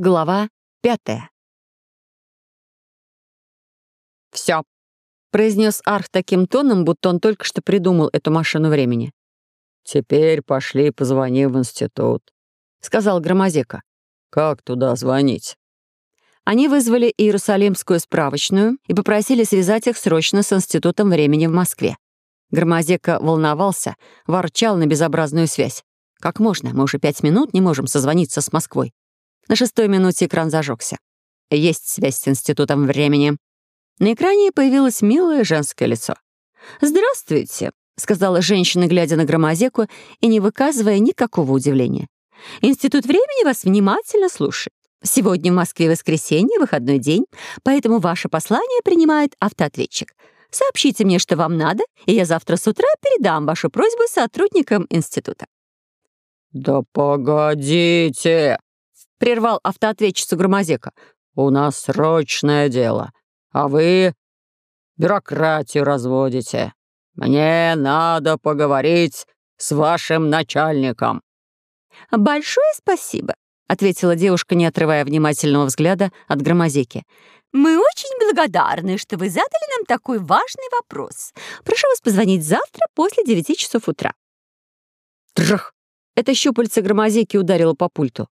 Глава пятая. «Все», — произнес Арх таким тоном, будто он только что придумал эту машину времени. «Теперь пошли и позвони в институт», — сказал Громозека. «Как туда звонить?» Они вызвали Иерусалимскую справочную и попросили связать их срочно с Институтом времени в Москве. Громозека волновался, ворчал на безобразную связь. «Как можно? Мы уже пять минут не можем созвониться с Москвой. На шестой минуте экран зажегся. Есть связь с институтом времени. На экране появилось милое женское лицо. «Здравствуйте», — сказала женщина, глядя на громозеку и не выказывая никакого удивления. «Институт времени вас внимательно слушает. Сегодня в Москве воскресенье, выходной день, поэтому ваше послание принимает автоответчик. Сообщите мне, что вам надо, и я завтра с утра передам вашу просьбу сотрудникам института». «Да погодите!» прервал автоответчицу Громозека. «У нас срочное дело, а вы бюрократию разводите. Мне надо поговорить с вашим начальником». «Большое спасибо», — ответила девушка, не отрывая внимательного взгляда от Громозеки. «Мы очень благодарны, что вы задали нам такой важный вопрос. Прошу вас позвонить завтра после девяти часов утра». Трах! Это щупальце Громозеки ударило по пульту.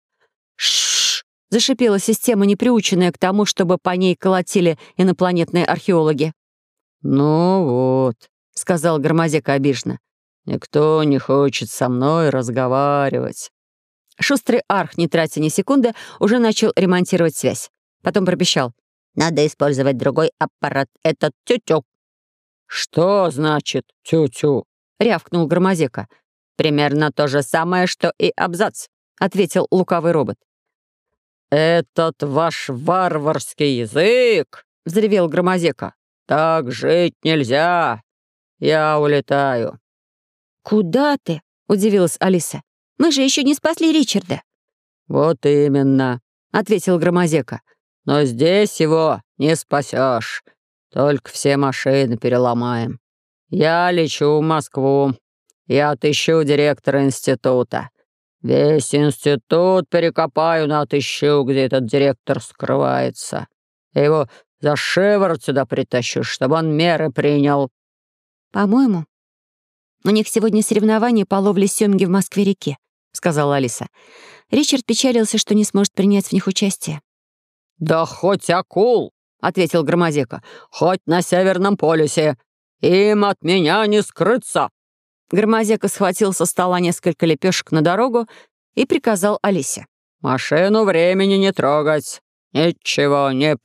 Зашипела система, неприученная к тому, чтобы по ней колотили инопланетные археологи. «Ну вот», — сказал Громозека обиженно, — «никто не хочет со мной разговаривать». Шустрый арх, не тратя ни секунды, уже начал ремонтировать связь. Потом пропищал. «Надо использовать другой аппарат. Этот тю-тю». «Что значит тю-тю?» — рявкнул Громозека. «Примерно то же самое, что и абзац», — ответил лукавый робот. «Этот ваш варварский язык!» — взревел Громозека. «Так жить нельзя! Я улетаю!» «Куда ты?» — удивилась Алиса. «Мы же еще не спасли Ричарда!» «Вот именно!» — ответил Громозека. «Но здесь его не спасешь. Только все машины переломаем. Я лечу в Москву. Я отыщу директора института. Весь институт перекопаю на тысячу, где этот директор скрывается. Я его за шиворот сюда притащу, чтобы он меры принял». «По-моему, у них сегодня соревнование по ловле сёмги в Москве-реке», — сказала Алиса. Ричард печалился, что не сможет принять в них участие. «Да хоть акул!» — ответил Громозека. «Хоть на Северном полюсе! Им от меня не скрыться!» Громозека схватил со стола несколько лепешек на дорогу и приказал Алисе. «Машину времени не трогать, ничего не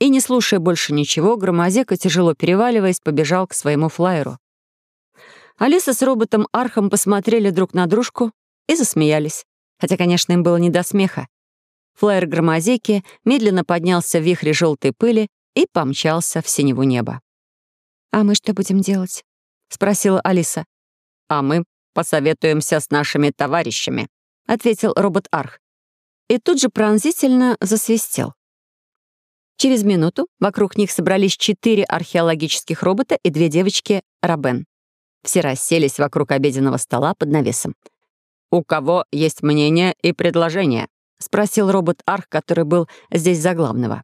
и, не слушая больше ничего, Громозека, тяжело переваливаясь, побежал к своему флайеру. Алиса с роботом Архом посмотрели друг на дружку и засмеялись, хотя, конечно, им было не до смеха. Флайер Громозеки медленно поднялся в вихре желтой пыли и помчался в синеву небо. «А мы что будем делать?» — спросила Алиса. «А мы посоветуемся с нашими товарищами», — ответил робот Арх. И тут же пронзительно засвистел. Через минуту вокруг них собрались четыре археологических робота и две девочки Рабен. Все расселись вокруг обеденного стола под навесом. «У кого есть мнение и предложение?» — спросил робот-арх, который был здесь за главного.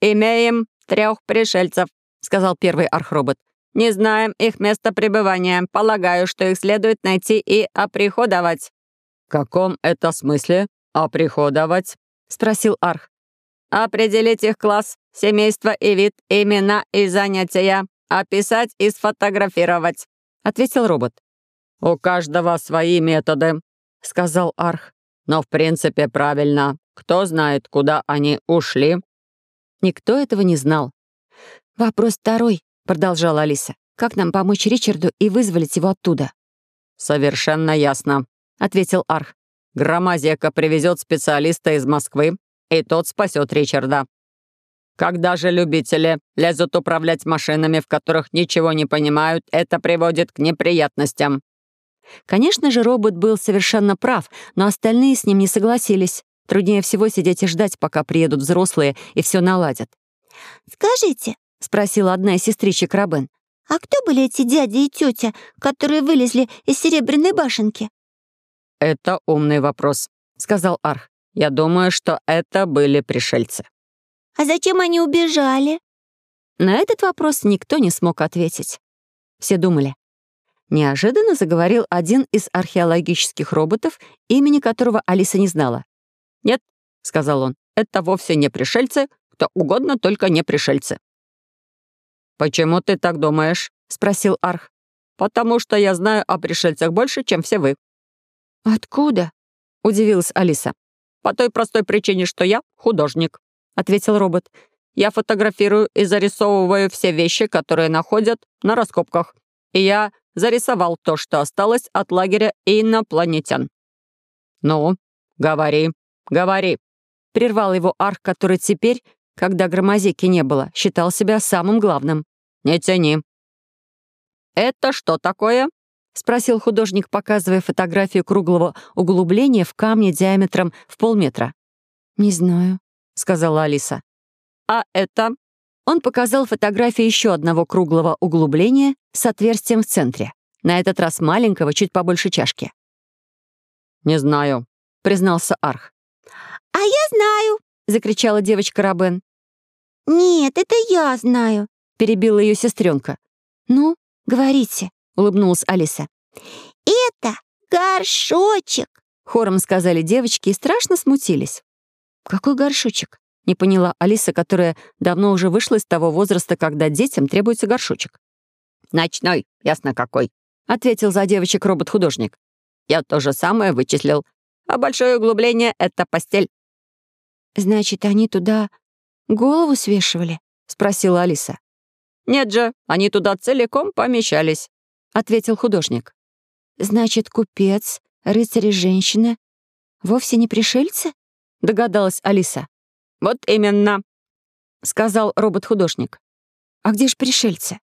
«Имеем трех пришельцев», — сказал первый арх-робот. «Не знаем их место пребывания. Полагаю, что их следует найти и оприходовать». «В каком это смысле оприходовать?» — спросил арх. определить их класс, семейство и вид, имена и занятия, описать и сфотографировать», — ответил робот. «У каждого свои методы», — сказал Арх. «Но в принципе правильно. Кто знает, куда они ушли?» Никто этого не знал. «Вопрос второй», — продолжала Алиса. «Как нам помочь Ричарду и вызволить его оттуда?» «Совершенно ясно», — ответил Арх. «Громазека привезет специалиста из Москвы, и тот спасет Ричарда. Когда же любители лезут управлять машинами, в которых ничего не понимают, это приводит к неприятностям». Конечно же, робот был совершенно прав, но остальные с ним не согласились. Труднее всего сидеть и ждать, пока приедут взрослые и все наладят. «Скажите», — спросила одна из сестричек Рабен, «а кто были эти дяди и тетя, которые вылезли из Серебряной башенки?» «Это умный вопрос», — сказал Арх. Я думаю, что это были пришельцы». «А зачем они убежали?» На этот вопрос никто не смог ответить. Все думали. Неожиданно заговорил один из археологических роботов, имени которого Алиса не знала. «Нет», — сказал он, — «это вовсе не пришельцы, кто угодно, только не пришельцы». «Почему ты так думаешь?» — спросил Арх. «Потому что я знаю о пришельцах больше, чем все вы». «Откуда?» — удивилась Алиса. «По той простой причине, что я художник», — ответил робот. «Я фотографирую и зарисовываю все вещи, которые находят на раскопках. И я зарисовал то, что осталось от лагеря инопланетян». «Ну, говори, говори», — прервал его Арх, который теперь, когда громозеки не было, считал себя самым главным. «Не тяни». «Это что такое?» Спросил художник, показывая фотографию круглого углубления в камне диаметром в полметра. «Не знаю», — сказала Алиса. «А это?» Он показал фотографию еще одного круглого углубления с отверстием в центре. На этот раз маленького, чуть побольше чашки. «Не знаю», — признался Арх. «А я знаю», — закричала девочка Рабен. «Нет, это я знаю», — перебила ее сестренка. «Ну, говорите», улыбнулась Алиса. «Это горшочек!» Хором сказали девочки и страшно смутились. «Какой горшочек?» — не поняла Алиса, которая давно уже вышла из того возраста, когда детям требуется горшочек. «Ночной, ясно какой», — ответил за девочек робот-художник. «Я то же самое вычислил. А большое углубление — это постель». «Значит, они туда голову свешивали?» — спросила Алиса. «Нет же, они туда целиком помещались», ответил художник. «Значит, купец, рыцарь и женщина вовсе не пришельцы?» — догадалась Алиса. «Вот именно», — сказал робот-художник. «А где же пришельцы?»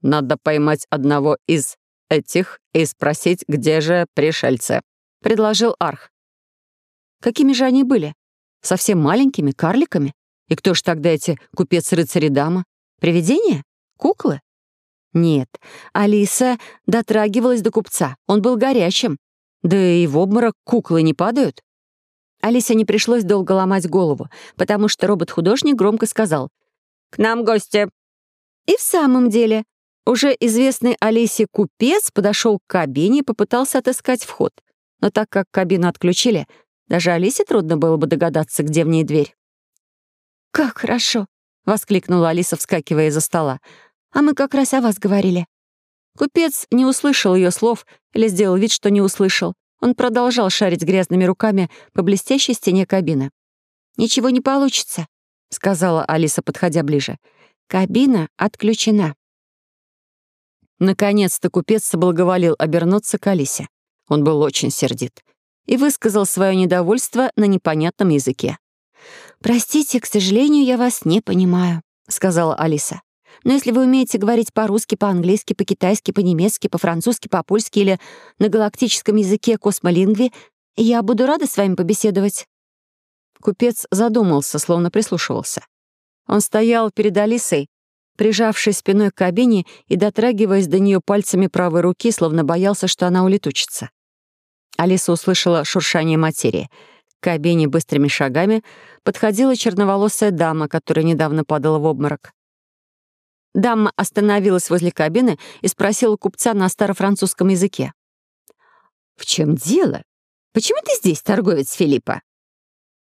«Надо поймать одного из этих и спросить, где же пришельцы», — предложил Арх. «Какими же они были? Совсем маленькими, карликами? И кто же тогда эти купец-рыцарь и дама? Привидения? Куклы?» Нет, Алиса дотрагивалась до купца. Он был горячим. Да и в обморок куклы не падают. Алисе не пришлось долго ломать голову, потому что робот-художник громко сказал «К нам гости». И в самом деле, уже известный Алисе купец подошел к кабине и попытался отыскать вход. Но так как кабину отключили, даже Алисе трудно было бы догадаться, где в ней дверь. «Как хорошо!» — воскликнула Алиса, вскакивая из-за стола. «А мы как раз о вас говорили». Купец не услышал ее слов или сделал вид, что не услышал. Он продолжал шарить грязными руками по блестящей стене кабины. «Ничего не получится», — сказала Алиса, подходя ближе. «Кабина отключена». Наконец-то купец соблаговолил обернуться к Алисе. Он был очень сердит и высказал свое недовольство на непонятном языке. «Простите, к сожалению, я вас не понимаю», — сказала Алиса. «Но если вы умеете говорить по-русски, по-английски, по-китайски, по-немецки, по-французски, по-польски или на галактическом языке космолингви, я буду рада с вами побеседовать». Купец задумался, словно прислушивался. Он стоял перед Алисой, прижавшись спиной к кабине и дотрагиваясь до нее пальцами правой руки, словно боялся, что она улетучится. Алиса услышала шуршание материи. К кабине быстрыми шагами подходила черноволосая дама, которая недавно падала в обморок. Дама остановилась возле кабины и спросила купца на старофранцузском языке. «В чем дело? Почему ты здесь, торговец Филиппа?»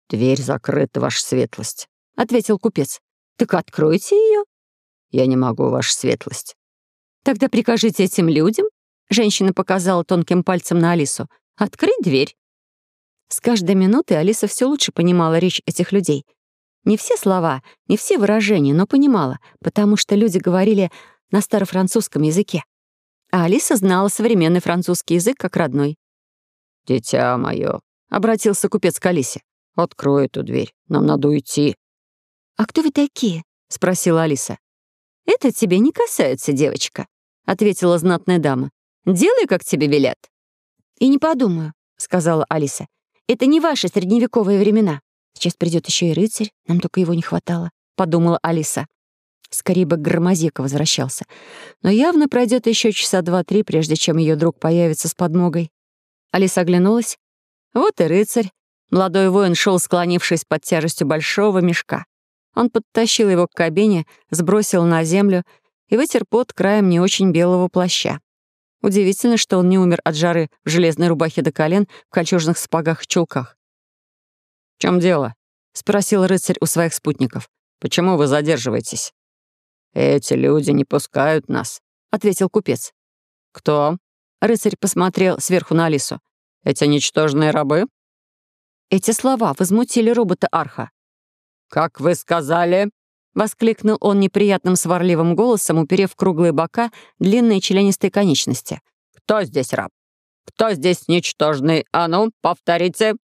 «Дверь закрыта, ваша светлость», — ответил купец. «Так откройте ее». «Я не могу, ваша светлость». «Тогда прикажите этим людям», — женщина показала тонким пальцем на Алису, Открыть дверь». С каждой минутой Алиса все лучше понимала речь этих людей. Не все слова, не все выражения, но понимала, потому что люди говорили на старофранцузском языке. А Алиса знала современный французский язык как родной. «Дитя мое», — обратился купец к Алисе. «Открой эту дверь, нам надо уйти». «А кто вы такие?» — спросила Алиса. «Это тебе не касается, девочка», — ответила знатная дама. Делай, как тебе велят». «И не подумаю», — сказала Алиса. «Это не ваши средневековые времена. Сейчас придет еще и рыцарь, нам только его не хватало», — подумала Алиса. Скорее бы Громозека возвращался. Но явно пройдет еще часа два-три, прежде чем ее друг появится с подмогой. Алиса оглянулась. Вот и рыцарь. Молодой воин шел, склонившись под тяжестью большого мешка. Он подтащил его к кабине, сбросил на землю и вытер пот краем не очень белого плаща. Удивительно, что он не умер от жары в железной рубахе до колен, в кольчужных сапогах и чулках. «В чем дело?» — спросил рыцарь у своих спутников. «Почему вы задерживаетесь?» «Эти люди не пускают нас», — ответил купец. «Кто?» — рыцарь посмотрел сверху на Алису. «Эти ничтожные рабы?» Эти слова возмутили робота Арха. «Как вы сказали?» — воскликнул он неприятным сварливым голосом, уперев круглые бока длинные членистые конечности. «Кто здесь раб? Кто здесь ничтожный? А ну, повторите!»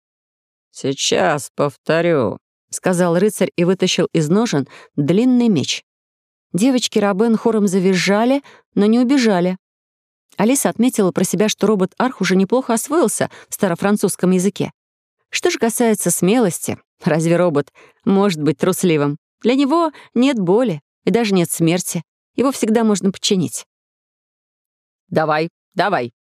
«Сейчас повторю», — сказал рыцарь и вытащил из ножен длинный меч. Девочки Рабен хором завизжали, но не убежали. Алиса отметила про себя, что робот Арх уже неплохо освоился в старофранцузском языке. Что же касается смелости, разве робот может быть трусливым? Для него нет боли и даже нет смерти. Его всегда можно подчинить. «Давай, давай!»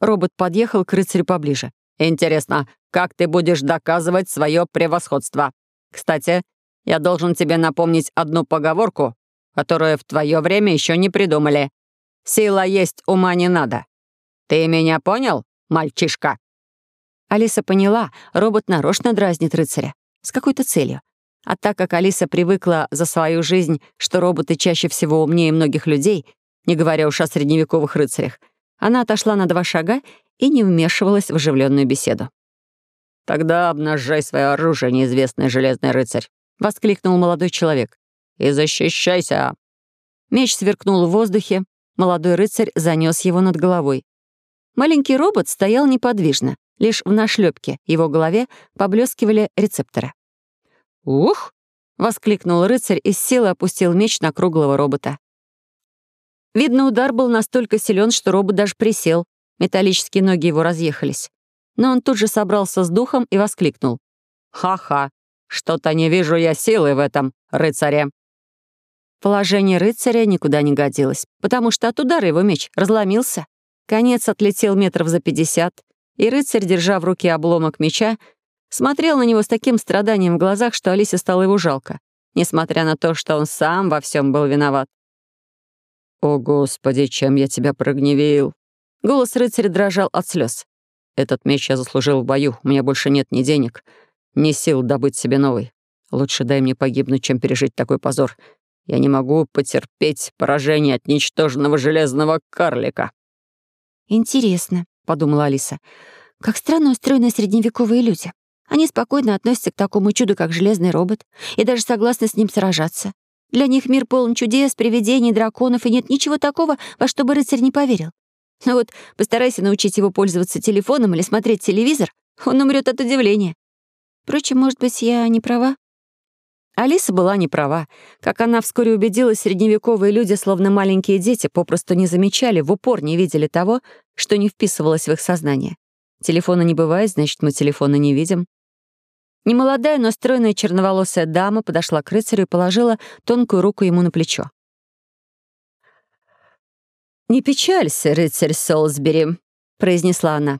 Робот подъехал к рыцарю поближе. «Интересно, как ты будешь доказывать свое превосходство. Кстати, я должен тебе напомнить одну поговорку, которую в твое время еще не придумали. Сила есть, ума не надо. Ты меня понял, мальчишка?» Алиса поняла, робот нарочно дразнит рыцаря. С какой-то целью. А так как Алиса привыкла за свою жизнь, что роботы чаще всего умнее многих людей, не говоря уж о средневековых рыцарях, она отошла на два шага и не вмешивалась в оживленную беседу. «Тогда обнажай свое оружие, неизвестный железный рыцарь!» — воскликнул молодой человек. «И защищайся!» Меч сверкнул в воздухе, молодой рыцарь занес его над головой. Маленький робот стоял неподвижно, лишь в нашлепке его голове поблескивали рецепторы. «Ух!» — воскликнул рыцарь и с силы опустил меч на круглого робота. Видно, удар был настолько силен, что робот даже присел. Металлические ноги его разъехались но он тут же собрался с духом и воскликнул. «Ха-ха! Что-то не вижу я силы в этом, рыцаре!» Положение рыцаря никуда не годилось, потому что от удара его меч разломился. Конец отлетел метров за пятьдесят, и рыцарь, держа в руке обломок меча, смотрел на него с таким страданием в глазах, что Алисе стало его жалко, несмотря на то, что он сам во всем был виноват. «О, Господи, чем я тебя прогневил!» Голос рыцаря дрожал от слез. Этот меч я заслужил в бою, у меня больше нет ни денег, ни сил добыть себе новый. Лучше дай мне погибнуть, чем пережить такой позор. Я не могу потерпеть поражение от ничтожного железного карлика». «Интересно», — подумала Алиса, — «как странно устроены средневековые люди. Они спокойно относятся к такому чуду, как железный робот, и даже согласны с ним сражаться. Для них мир полон чудес, привидений, драконов, и нет ничего такого, во что бы рыцарь не поверил. Ну вот, постарайся научить его пользоваться телефоном или смотреть телевизор. Он умрет от удивления. Впрочем, может быть, я не права? Алиса была не права. Как она вскоре убедилась, средневековые люди, словно маленькие дети, попросту не замечали, в упор не видели того, что не вписывалось в их сознание. Телефона не бывает, значит, мы телефона не видим. Немолодая, но стройная черноволосая дама подошла к рыцарю и положила тонкую руку ему на плечо. «Не печалься, рыцарь Солсбери», — произнесла она.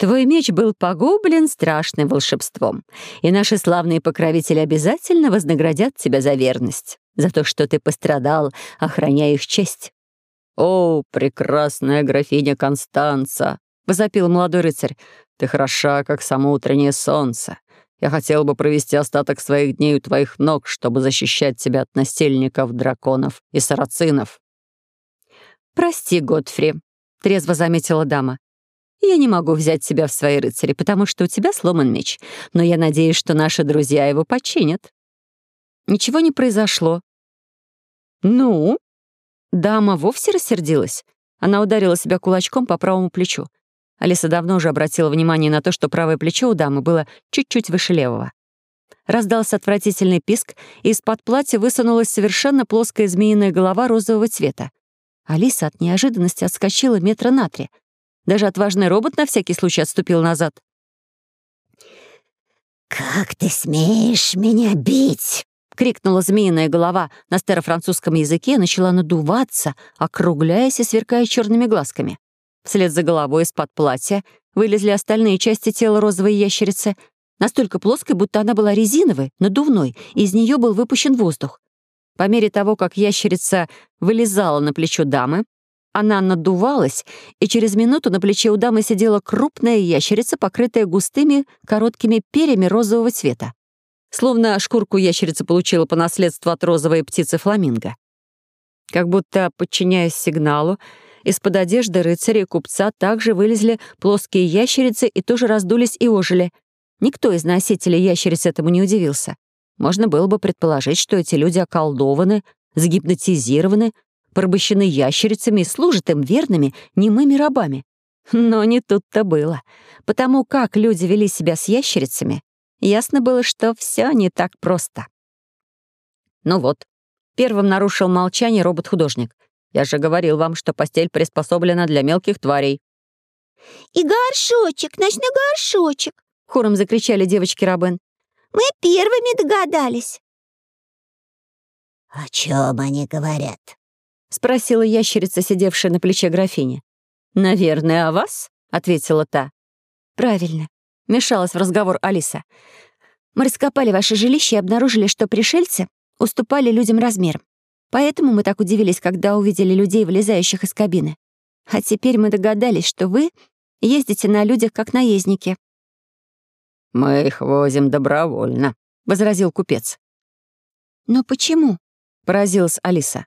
Твой меч был погублен страшным волшебством, и наши славные покровители обязательно вознаградят тебя за верность, за то, что ты пострадал, охраняя их честь». «О, прекрасная графиня Констанца!» — возопил молодой рыцарь. «Ты хороша, как само утреннее солнце. Я хотел бы провести остаток своих дней у твоих ног, чтобы защищать тебя от настельников, драконов и сарацинов». «Прости, Годфри», — трезво заметила дама. Я не могу взять тебя в свои рыцари, потому что у тебя сломан меч, но я надеюсь, что наши друзья его починят». Ничего не произошло. «Ну?» Дама вовсе рассердилась. Она ударила себя кулачком по правому плечу. Алиса давно уже обратила внимание на то, что правое плечо у дамы было чуть-чуть выше левого. Раздался отвратительный писк, и из-под платья высунулась совершенно плоская змеиная голова розового цвета. Алиса от неожиданности отскочила метра на три. Даже отважный робот на всякий случай отступил назад. «Как ты смеешь меня бить?» — крикнула змеиная голова на старофранцузском языке и начала надуваться, округляясь и сверкая черными глазками. Вслед за головой из-под платья вылезли остальные части тела розовой ящерицы, настолько плоской, будто она была резиновой, надувной, и из нее был выпущен воздух. По мере того, как ящерица вылезала на плечо дамы, она надувалась, и через минуту на плече у дамы сидела крупная ящерица, покрытая густыми короткими перьями розового цвета. Словно шкурку ящерица получила по наследству от розовой птицы фламинго. Как будто, подчиняясь сигналу, из-под одежды рыцаря и купца также вылезли плоские ящерицы и тоже раздулись и ожили. Никто из носителей ящериц этому не удивился. Можно было бы предположить, что эти люди околдованы, загипнотизированы, порабощены ящерицами и служат им верными, немыми рабами. Но не тут-то было. Потому как люди вели себя с ящерицами, ясно было, что все не так просто. Ну вот, первым нарушил молчание робот-художник. Я же говорил вам, что постель приспособлена для мелких тварей. «И горшочек, ночной горшочек!» — хором закричали девочки Рабен. Мы первыми догадались. «О чем они говорят?» — спросила ящерица, сидевшая на плече графини. «Наверное, о вас?» — ответила та. «Правильно», — мешалась в разговор Алиса. «Мы раскопали ваше жилище и обнаружили, что пришельцы уступали людям размером. Поэтому мы так удивились, когда увидели людей, вылезающих из кабины. А теперь мы догадались, что вы ездите на людях как наездники. «Мы их возим добровольно», — возразил купец. «Но почему?» — поразилась Алиса.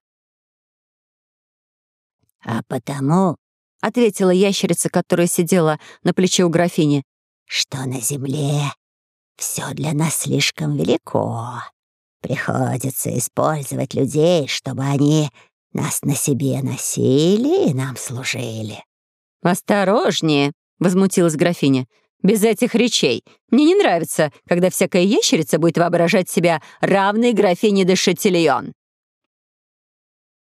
«А потому», — ответила ящерица, которая сидела на плече у графини, «что на земле все для нас слишком велико. Приходится использовать людей, чтобы они нас на себе носили и нам служили». «Осторожнее», — возмутилась графиня без этих речей. Мне не нравится, когда всякая ящерица будет воображать себя равной графине де Шатильон».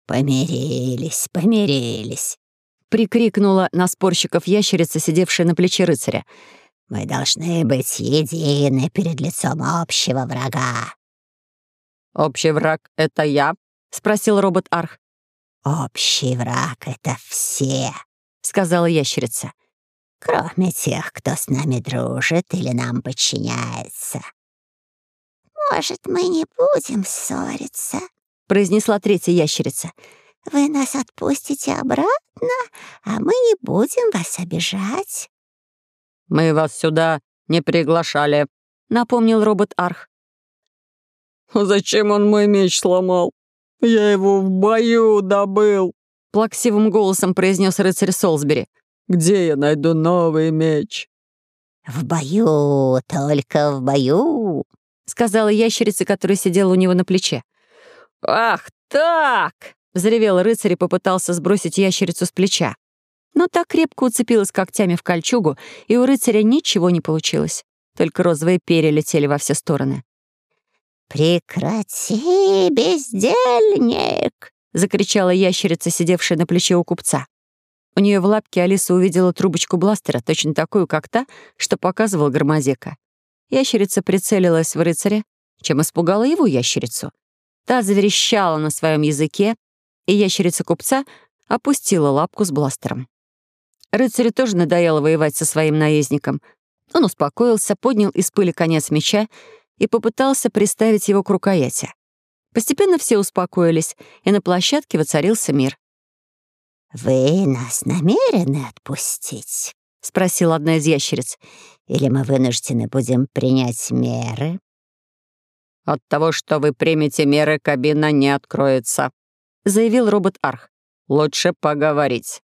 «Помирились, помирились», — прикрикнула на спорщиков ящерица, сидевшая на плече рыцаря. «Мы должны быть едины перед лицом общего врага». «Общий враг — это я?» — спросил робот-арх. «Общий враг — это все», — сказала ящерица. Кроме тех, кто с нами дружит или нам подчиняется. Может, мы не будем ссориться? произнесла третья ящерица. Вы нас отпустите обратно, а мы не будем вас обижать. Мы вас сюда не приглашали, напомнил робот Арх. Зачем он мой меч сломал? Я его в бою добыл, плаксивым голосом произнес рыцарь Солсбери. Где я найду новый меч?» «В бою, только в бою», — сказала ящерица, которая сидела у него на плече. «Ах так!» — взревел рыцарь и попытался сбросить ящерицу с плеча. Но так крепко уцепилась когтями в кольчугу, и у рыцаря ничего не получилось. Только розовые перья летели во все стороны. «Прекрати, бездельник!» — закричала ящерица, сидевшая на плече у купца. У нее в лапке Алиса увидела трубочку бластера, точно такую, как та, что показывал Громозека. Ящерица прицелилась в рыцаря, чем испугала его ящерицу. Та заверещала на своем языке, и ящерица купца опустила лапку с бластером. Рыцарю тоже надоело воевать со своим наездником. Он успокоился, поднял из пыли конец меча и попытался приставить его к рукояти. Постепенно все успокоились, и на площадке воцарился мир. «Вы нас намерены отпустить?» — спросила одна из ящериц. «Или мы вынуждены будем принять меры?» «От того, что вы примете меры, кабина не откроется», — заявил робот Арх. «Лучше поговорить».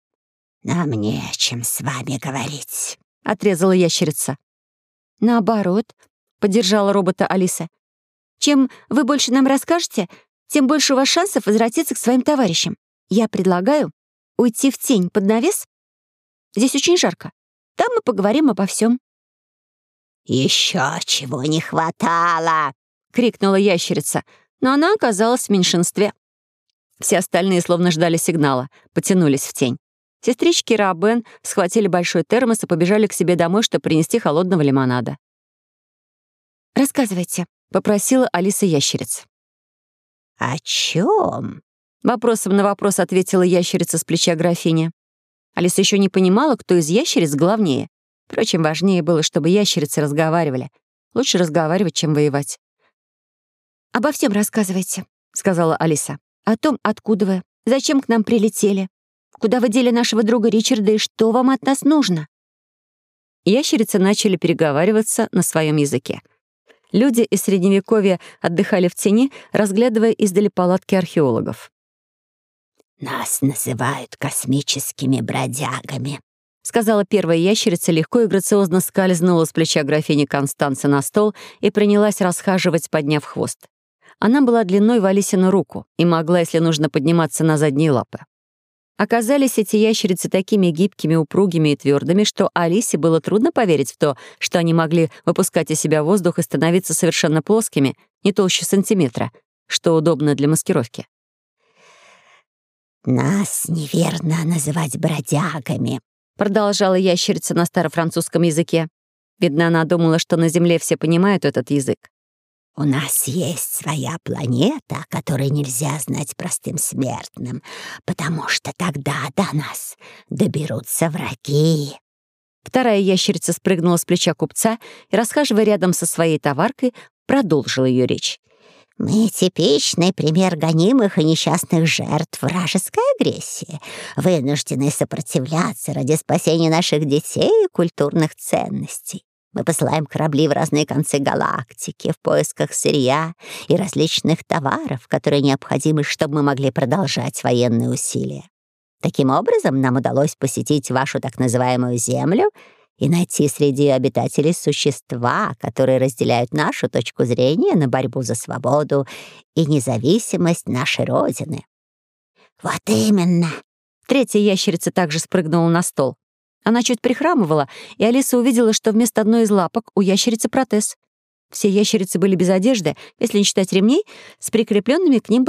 «Нам не о чем с вами говорить», — уйти в тень под навес? Здесь очень жарко. Там мы поговорим обо всем». «Еще чего не хватало!» — крикнула ящерица, но она оказалась в меньшинстве. Все остальные словно ждали сигнала, потянулись в тень. Сестрички Рабен схватили большой термос и побежали к себе домой, чтобы принести холодного лимонада. «Рассказывайте», — попросила Алиса ящериц. «О чем?» Вопросом на вопрос ответила ящерица с плеча графини. Алиса еще не понимала, кто из ящериц главнее. Впрочем, важнее было, чтобы ящерицы разговаривали. Лучше разговаривать, чем воевать. «Обо всем рассказывайте», — сказала Алиса. «О том, откуда вы, зачем к нам прилетели, куда вы дели нашего друга Ричарда и что вам от нас нужно». Ящерицы начали переговариваться на своем языке. Люди из Средневековья отдыхали в тени, разглядывая издали палатки археологов. «Нас называют космическими бродягами», — сказала первая ящерица, легко и грациозно скользнула с плеча графини Констанца на стол и принялась расхаживать, подняв хвост. Она была длиной в Алисину руку и могла, если нужно, подниматься на задние лапы. Оказались эти ящерицы такими гибкими, упругими и твердыми, что Алисе было трудно поверить в то, что они могли выпускать из себя воздух и становиться совершенно плоскими, не толще сантиметра, что удобно для маскировки. «Нас неверно называть бродягами», — продолжала ящерица на старофранцузском языке. Видно, она думала, что на Земле все понимают этот язык. «У нас есть своя планета, о которой нельзя знать простым смертным, потому что тогда до нас доберутся враги». Вторая ящерица спрыгнула с плеча купца и, расхаживая рядом со своей товаркой, продолжила ее речь. Мы типичный пример гонимых и несчастных жертв вражеской агрессии, вынуждены сопротивляться ради спасения наших детей и культурных ценностей. Мы посылаем корабли в разные концы галактики в поисках сырья и различных товаров, которые необходимы, чтобы мы могли продолжать военные усилия. Таким образом, нам удалось посетить вашу так называемую «Землю» и найти среди обитателей существа, которые разделяют нашу точку зрения на борьбу за свободу и независимость нашей Родины. «Вот именно!» Третья ящерица также спрыгнула на стол. Она чуть прихрамывала, и Алиса увидела, что вместо одной из лапок у ящерицы протез. Все ящерицы были без одежды, если не считать ремней, с прикрепленными к ним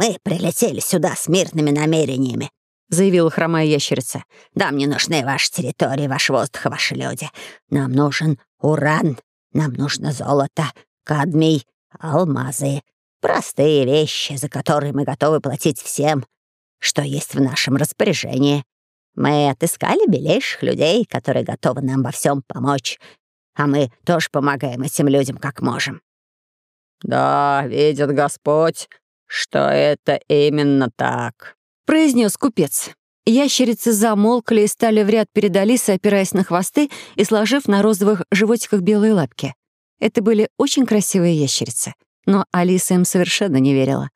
бластерами. Ремень третьей ящерицы был снабжен несколькими карманами. «Мы прилетели сюда с мирными намерениями», — заявила хромая ящерица. «Да, мне нужны ваши территории, ваш воздух, ваши люди. Нам нужен уран, нам нужно золото, кадмий, алмазы. Простые вещи, за которые мы готовы платить всем, что есть в нашем распоряжении. Мы отыскали белейших людей, которые готовы нам во всем помочь, а мы тоже помогаем этим людям как можем». «Да, видит Господь, что это именно так», — произнес купец. Ящерицы замолкли и стали в ряд перед Алисой, опираясь на хвосты и сложив на розовых животиках белые лапки. Это были очень красивые ящерицы. Но Алиса им совершенно не верила.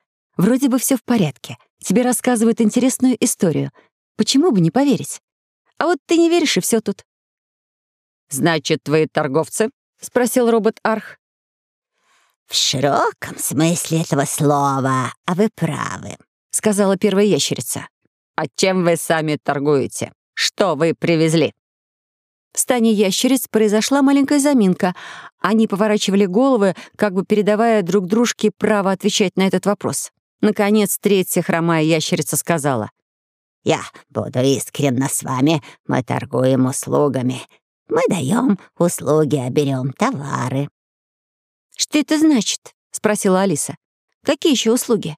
Вроде бы все в порядке. Тебе рассказывают интересную историю. Почему бы не поверить? А вот ты не веришь, и все тут. «Что это значит?» — спросила Алиса. «Какие еще услуги?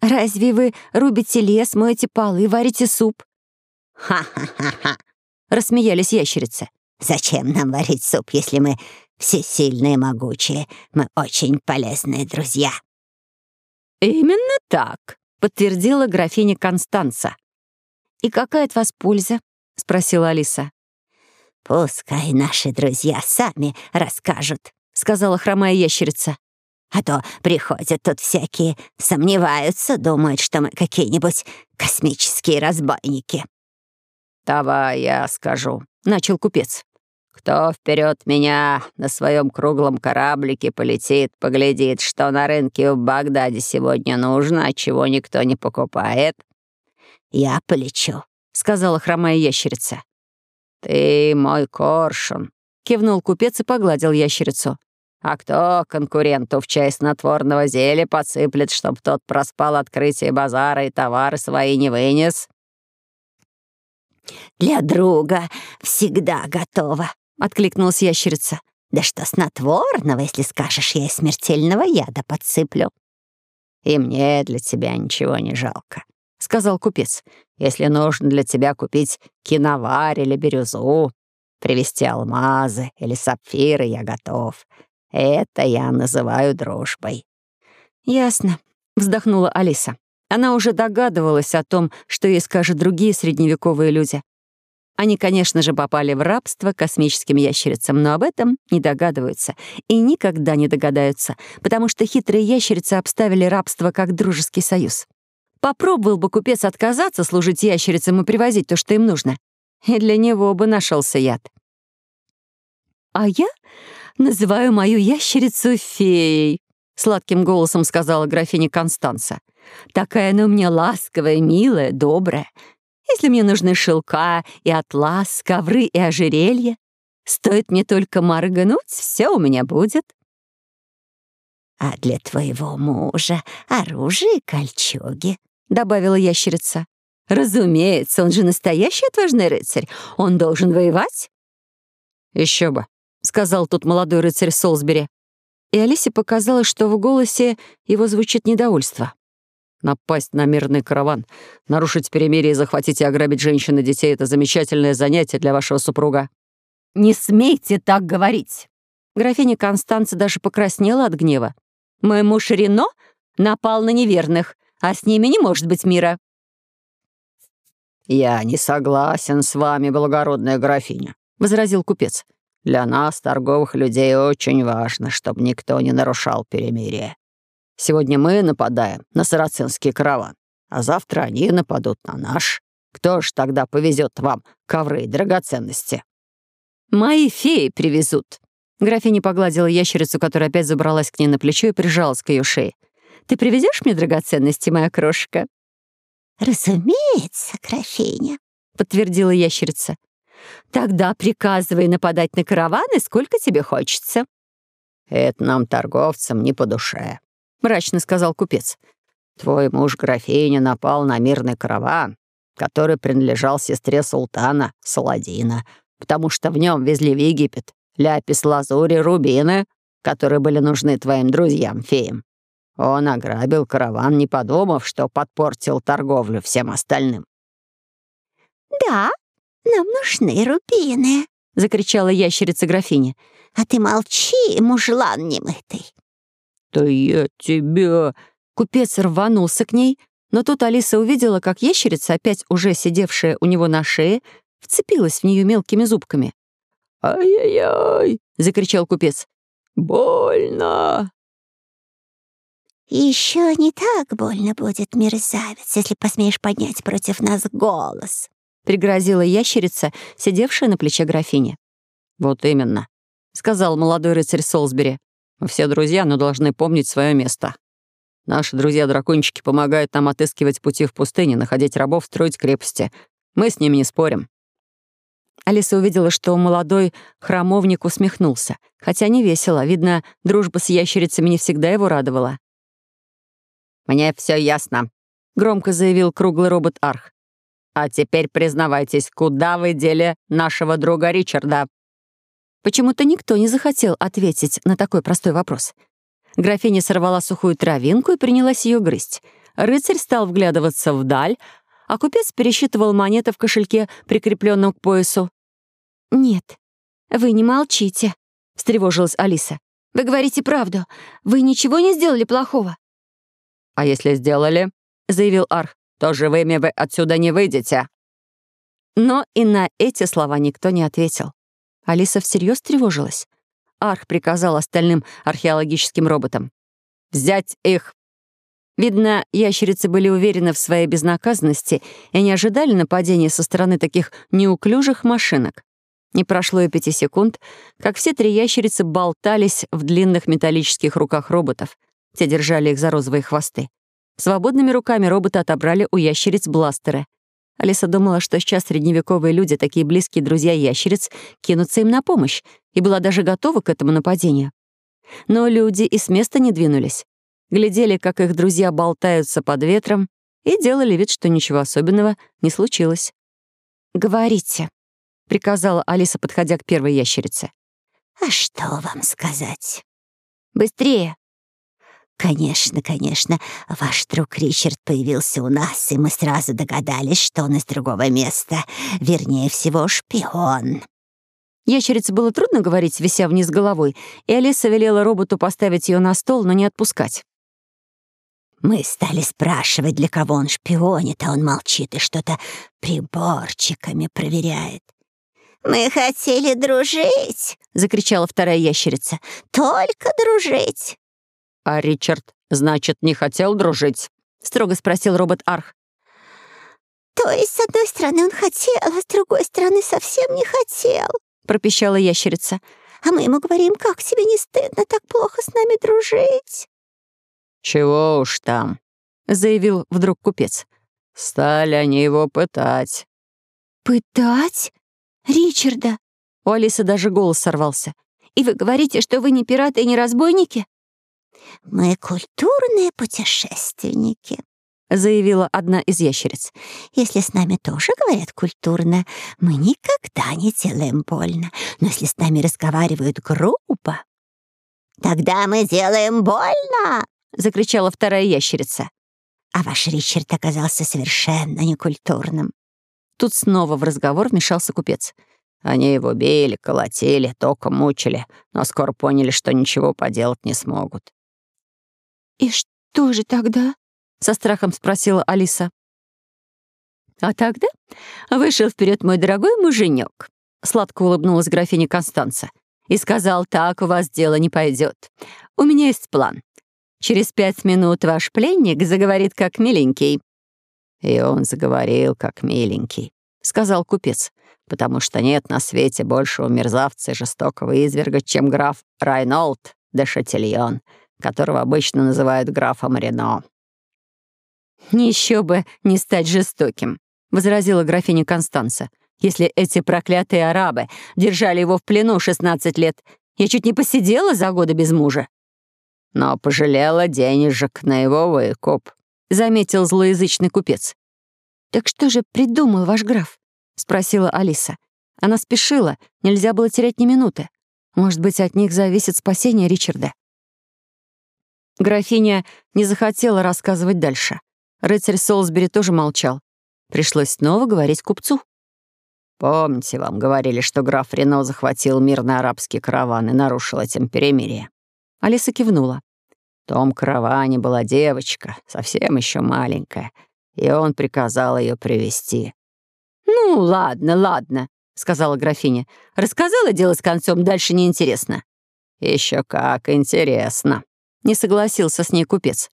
Разве вы рубите лес, моете полы, варите суп?» «Ха-ха-ха-ха!» — рассмеялись ящерицы. «Зачем нам варить суп, если мы все сильные, могучие? Мы очень полезные друзья!» «Именно так!» — подтвердила графиня Констанца. «И какая от вас польза?» — спросила Алиса. «Пускай наши друзья сами расскажут», — сказала хромая ящерица. «А то приходят тут всякие, сомневаются, думают, что мы какие-нибудь космические разбойники». «Давай я скажу», — начал купец. «Кто вперед меня на своем круглом кораблике полетит, поглядит, что на рынке в Багдаде сегодня нужно, а чего никто не покупает?» «Я полечу», — сказала хромая ящерица. «Ты мой коршун», — кивнул купец и погладил ящерицу. А кто конкуренту в чай снотворного зелья подсыплет, чтоб тот проспал открытие базара и товары свои не вынес?» «Для друга всегда готова», — откликнулась ящерица. «Да что снотворного, если скажешь, я и смертельного яда подсыплю». «И мне для тебя ничего не жалко», — сказал купец. «Если нужно для тебя купить киноварь или бирюзу, привезти алмазы или сапфиры, я готов. Это я называю дружбой». «Ясно», — вздохнула Алиса. Она уже догадывалась о том, что ей скажут другие средневековые люди. Они, конечно же, попали в рабство космическим ящерицам, но об этом не догадываются и никогда не догадаются, потому что хитрые ящерицы обставили рабство как дружеский союз. Попробовал бы купец отказаться служить ящерицам и привозить то, что им нужно. И для него бы нашелся яд. А я называю мою ящерицу феей», — сладким голосом сказала графиня Констанца. «Такая она у меня ласковая, милая, добрая. Если мне нужны шелка и атлас, ковры и ожерелья, стоит мне только моргнуть, все у меня будет». «А для твоего мужа оружие и кольчуги», — добавила ящерица. «Разумеется, он же настоящий отважный сказал тот молодой рыцарь Солсбери. И Алисе показалось, что в голосе его звучит недовольство. Напасть на мирный караван, нарушить перемирие, захватить и ограбить женщин и детей — это замечательное занятие для вашего супруга. «Не смейте так говорить!» Графиня Констанция даже покраснела от гнева. «Мой муж Рено напал на неверных, а с ними не может быть мира». «Я не согласен с вами, благородная графиня», — возразил купец. Для нас, торговых людей, очень важно, чтобы никто не нарушал перемирие. Сегодня мы нападаем на сарацинский караван, а завтра они нападут на наш. Кто ж тогда повезет вам ковры и драгоценности?» «Мои феи привезут». Графиня погладила ящерицу, которая опять забралась к ней на плечо и прижалась к ее шее. «Ты привезешь мне драгоценности, моя крошка?» «Разумеется, графиня», — подтвердила ящерица. «Тогда приказывай нападать на караваны, сколько тебе хочется». «Это нам, торговцам, не по душе», — мрачно сказал купец. «Твой муж, графиня, напал на мирный караван, который принадлежал сестре султана, Саладина, потому что в нем везли в Египет ляпис лазури, рубины, которые были нужны твоим друзьям-феям. Он ограбил караван, не подумав, что подпортил «Нам нужны рубины!» — закричала ящерица графиня. «А ты молчи, мужлан немытый!» «Да я тебя...» Купец рванулся к ней, но тут Алиса увидела, как ящерица, опять уже сидевшая у него на шее, вцепилась в нее мелкими зубками. «Ай-яй-яй!» — закричал купец. «Больно!» «Еще не так больно будет, мерзавец, если посмеешь поднять против нас голос!» пригрозила ящерица, сидевшая на плече графини. «Вот именно», — сказал молодой рыцарь Солсбери. «Мы все друзья, но должны помнить свое место. Наши друзья-дракончики помогают нам отыскивать пути в пустыне, находить рабов, строить крепости. Мы с ними не спорим». Алиса увидела, что молодой храмовник усмехнулся. Хотя не весело. Видно, дружба с ящерицами не всегда его радовала. «Мне все ясно», — громко заявил круглый робот Арх. «А теперь признавайтесь, куда вы дели нашего друга Ричарда?» Почему-то никто не захотел ответить на такой простой вопрос. Графиня сорвала сухую травинку и принялась ее грызть. Рыцарь стал вглядываться вдаль, а купец пересчитывал монеты в кошельке, прикрепленном к поясу. «Нет, вы не молчите», — встревожилась Алиса. «Вы говорите تو живыми вы отсюда не выйдете». Но и на эти слова никто не ответил. Алиса всерьез тревожилась. Арх приказал остальным археологическим роботам. «Взять их!» Видно, ящерицы были уверены в своей безнаказанности и не ожидали нападения со стороны таких неуклюжих машинок. Не прошло и пяти секунд, как все три ящерицы болтались в длинных металлических руках роботов. Те держали их за розовые хвосты. Свободными руками роботы отобрали у ящериц бластеры. Алиса думала, что сейчас средневековые люди, такие близкие друзья ящериц, кинутся им на помощь, и была даже готова к этому нападению. Но люди и с места не двинулись. Глядели, как их друзья болтаются под ветром, и делали вид, что ничего особенного не случилось. «Говорите», — приказала Алиса, подходя к первой ящерице. «А что вам сказать?» «Быстрее!» Конечно, конечно, ваш друг Ричард появился у нас, и мы сразу догадались, что он из другого места. Вернее всего, шпион. Ящерице было трудно говорить, вися вниз головой, и Алиса велела роботу поставить ее на стол, но не отпускать. Мы стали спрашивать, для кого он шпионит, а он молчит и что-то приборчиками проверяет. «Мы хотели дружить!» — закричала вторая ящерица. «Только дружить!» «А Ричард, значит, не хотел дружить?» — строго спросил робот Арх. «То есть, с одной стороны, он хотел, а с другой стороны, совсем не хотел», — пропищала ящерица. «А мы ему говорим, как тебе не стыдно так плохо с нами дружить?» «Чего уж там», — заявил вдруг купец. «Стали они его пытать». «Пытать? Ричарда?» У Алисы даже голос сорвался. «И вы говорите, что вы не пираты и не разбойники?» «Мы культурные путешественники», — заявила одна из ящериц. «Если с нами тоже говорят культурно, мы никогда не делаем больно. Но если с нами разговаривают грубо...» «Тогда мы делаем больно!» — закричала вторая ящерица. А ваш Ричард оказался совершенно некультурным. Тут снова в разговор вмешался купец. Они его били, колотили, током мучили, но скоро поняли, что ничего поделать не смогут. «И что же тогда?» — со страхом спросила Алиса. «А тогда вышел вперед мой дорогой муженек», — сладко улыбнулась графиня Констанца, и сказал, «Так у вас дело не пойдет. У меня есть план. Через пять минут ваш пленник заговорит как миленький». «И он заговорил как миленький», — сказал купец, «потому что нет на которого обычно называют графом Рено. «Еще бы не стать жестоким», — возразила графиня Констанца. «Если эти проклятые арабы держали его в плену 16 лет, я чуть не посидела за годы без мужа». «Но пожалела денежек на его выкуп», — заметил злоязычный купец. «Так что же придумал ваш граф?» — спросила Алиса. Она спешила, нельзя было терять ни минуты. Может быть, от них зависит спасение Ричарда. Графиня не захотела рассказывать дальше. Рыцарь Солсбери тоже молчал. Пришлось снова говорить купцу. «Помните, вам говорили, что граф Рено захватил мирный арабский караван и нарушил этим перемирие?» Алиса кивнула. «В том караване была девочка, совсем еще маленькая, и он приказал ее привести. «Ну, ладно, ладно», — сказала графиня. «Рассказала дело с концом, дальше неинтересно». «Еще как интересно», не согласился с ней купец.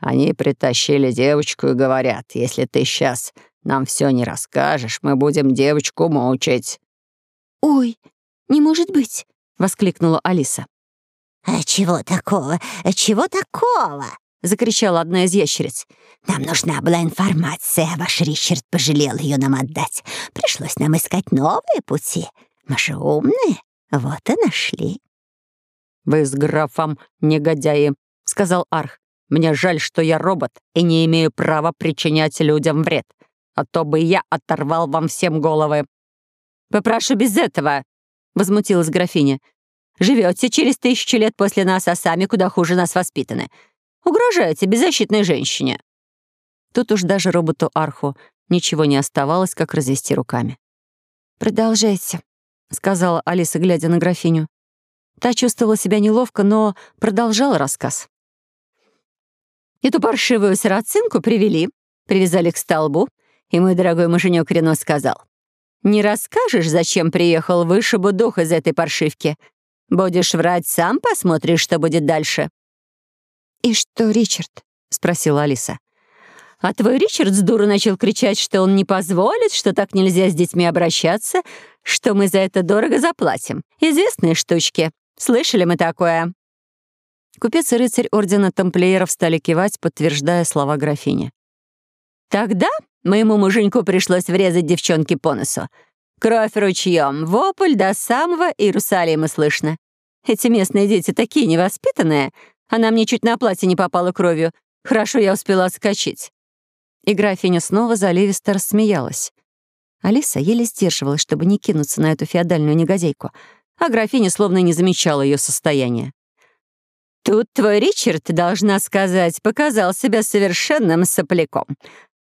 «Они притащили девочку и говорят, если ты сейчас нам все не расскажешь, мы будем девочку мучить». «Ой, не может быть!» — воскликнула Алиса. «А чего такого? А чего такого?» — закричала одна из ящериц. «Нам нужна была информация, а ваш Ричард пожалел ее нам отдать. Пришлось нам искать новые пути. Мы же умные, вот и нашли». «Вы с графом негодяи», — сказал Арх. «Мне жаль, что я робот и не имею права причинять людям вред, а то бы я оторвал вам всем головы». «Попрошу без этого», — возмутилась графиня. «Живете через тысячи лет после нас, а сами куда хуже нас воспитаны. Угрожаете беззащитной женщине». Тут уж даже роботу Арху ничего не оставалось, как развести руками. «Продолжайте», — сказала Алиса, глядя на графиню. Та чувствовала себя неловко, но продолжала рассказ. Эту паршивую сарацинку привели, привязали к столбу, и мой дорогой муженек Рено сказал, «Не расскажешь, зачем приехал, вышибу дух из этой паршивки. Будешь врать, сам посмотришь, что будет дальше». «И что, Ричард?» — спросила Алиса. «А твой Ричард с дуру начал кричать, что он не позволит, что так нельзя с детьми обращаться, что Слышали мы такое?» Купец и рыцарь Ордена Тамплиеров стали кивать, подтверждая слова графини. «Тогда моему муженьку пришлось врезать девчонке по носу. Кровь ручьем, вопль до самого Иерусалима слышно. Эти местные дети такие невоспитанные. Она мне чуть на платье не попала кровью. Хорошо, я успела отскочить». И графиня снова заливисто рассмеялась. Алиса еле сдерживалась, чтобы не кинуться на эту феодальную негодяйку — а графиня словно не замечала ее состояния. «Тут твой Ричард, должна сказать, показал себя совершенным сопляком.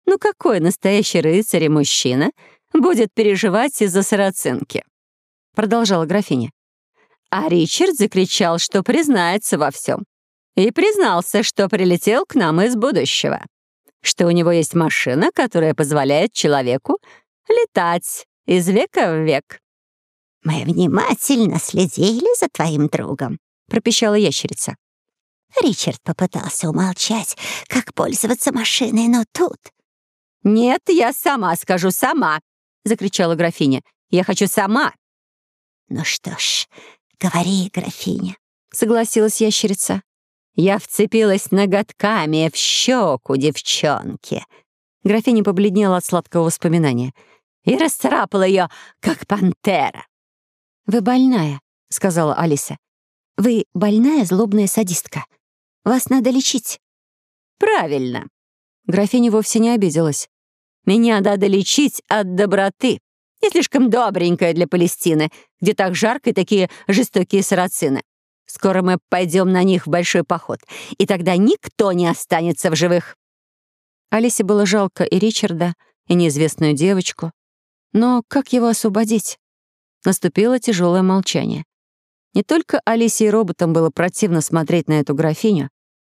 Ну какой настоящий рыцарь и мужчина будет переживать из-за сарацинки?» Продолжала графиня. А Ричард закричал, что признается во всем. И признался, что прилетел к нам из будущего. Что у него есть машина, которая позволяет человеку летать из века в век. «Мы внимательно следили за твоим другом», — пропищала ящерица. Ричард попытался умолчать, как пользоваться машиной, но тут... «Нет, я сама скажу, сама!» — закричала графиня. «Я хочу сама!» «Ну что ж, говори, графиня», — согласилась ящерица. Я вцепилась ноготками в щеку девчонки. Графиня побледнела от сладкого воспоминания — и расцарапала ее, как пантера. «Вы больная», — сказала Алиса. «Вы больная злобная садистка. Вас надо лечить». «Правильно». Графиня вовсе не обиделась. «Меня надо лечить от доброты. Я слишком добренькая для Палестины, где так жарко и такие жестокие сарацины. Скоро мы пойдем на них в большой поход, и тогда никто не останется в живых». Алисе было жалко Наступило тяжелое молчание. Не только Алисе и роботам было противно смотреть на эту графиню,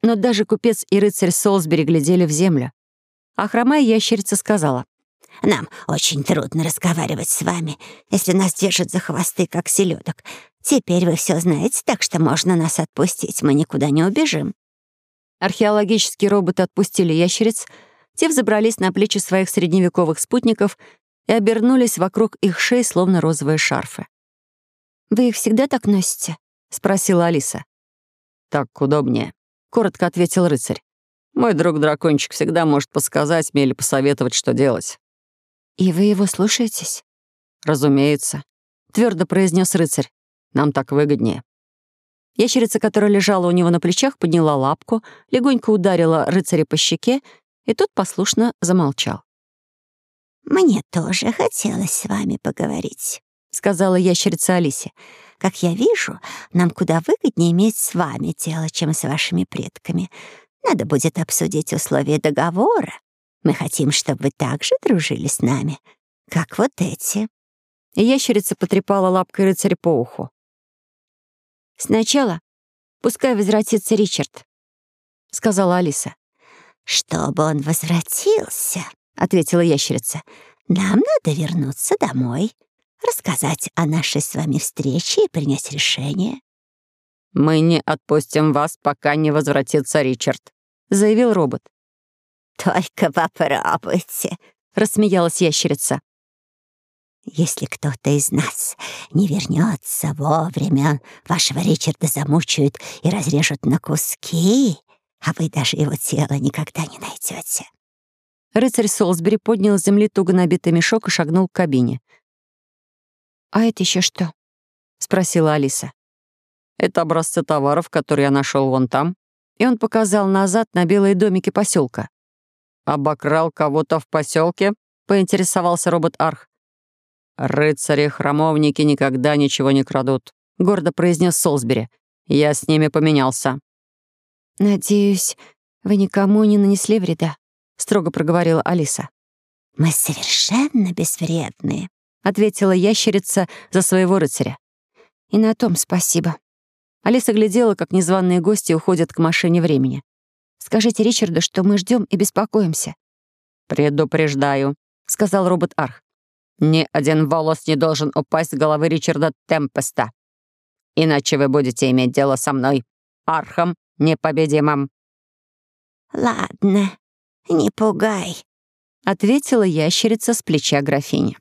но даже купец и рыцарь Солсбери глядели в землю. А хромая ящерица сказала. «Нам очень трудно разговаривать с вами, если нас держат за хвосты, как селедок. Теперь вы все знаете, так что можно нас отпустить, мы никуда не убежим». Археологические роботы отпустили ящериц, те взобрались на плечи своих средневековых спутников и обернулись вокруг их шеи, словно розовые шарфы. «Вы их всегда так носите?» — спросила Алиса. «Так удобнее», — коротко ответил рыцарь. «Мой друг-дракончик всегда может подсказать мне или посоветовать, что делать». «И вы его слушаетесь?» «Разумеется», — твердо произнес рыцарь. «Нам так выгоднее». Ящерица, которая лежала у него на плечах, подняла лапку, легонько ударила рыцаря по щеке, и тот послушно замолчал. «Мне тоже хотелось с вами поговорить», — сказала ящерица Алисе. «Как я вижу, нам куда выгоднее иметь с вами дело, чем с вашими предками. Надо будет обсудить условия договора. Мы хотим, чтобы вы также дружили с нами, как вот эти». И ящерица потрепала лапкой рыцаря по уху. «Сначала пускай возвратится Ричард», — сказала Алиса. «Чтобы он возвратился», — ответила ящерица. «Нам надо вернуться домой, рассказать о нашей с вами встрече и принять решение». «Мы не отпустим вас, пока не возвратится Ричард», — заявил робот. «Только попробуйте», — рассмеялась ящерица. «Если кто-то из нас не вернется вовремя, вашего Ричарда замучают и разрежут на куски, а вы даже его тело никогда не найдете. Рыцарь Солсбери поднял с земли туго набитый мешок и шагнул к кабине. «А это еще что?» — спросила Алиса. «Это образцы товаров, которые я нашел вон там». И он показал назад на белые домики поселка. «Обокрал кого-то в поселке? поинтересовался робот-арх. «Рыцари-храмовники никогда ничего не крадут», — гордо произнес Солсбери. «Я с ними поменялся». «Надеюсь, вы никому не нанесли вреда?» строго проговорила Алиса. «Мы совершенно безвредные», — ответила ящерица за своего рыцаря. «И на том спасибо». Алиса глядела, как незваные гости уходят к машине времени. «Скажите Ричарду, что мы ждем и беспокоимся». «Предупреждаю», — сказал робот Арх. «Ни один волос не должен упасть с головы Ричарда Темпеста. Иначе вы будете иметь дело со мной, Архом непобедимым». «Ладно», «Не пугай», — ответила ящерица с плеча графини.